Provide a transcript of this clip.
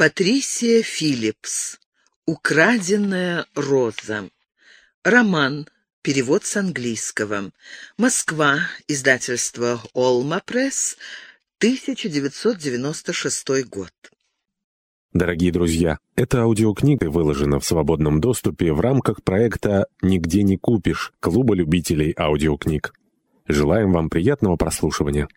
Патрисия Филлипс. Украденная роза. Роман. Перевод с английского. Москва. Издательство «Олма Пресс», 1996 год. Дорогие друзья, эта аудиокнига выложена в свободном доступе в рамках проекта «Нигде не купишь» Клуба любителей аудиокниг. Желаем вам приятного прослушивания.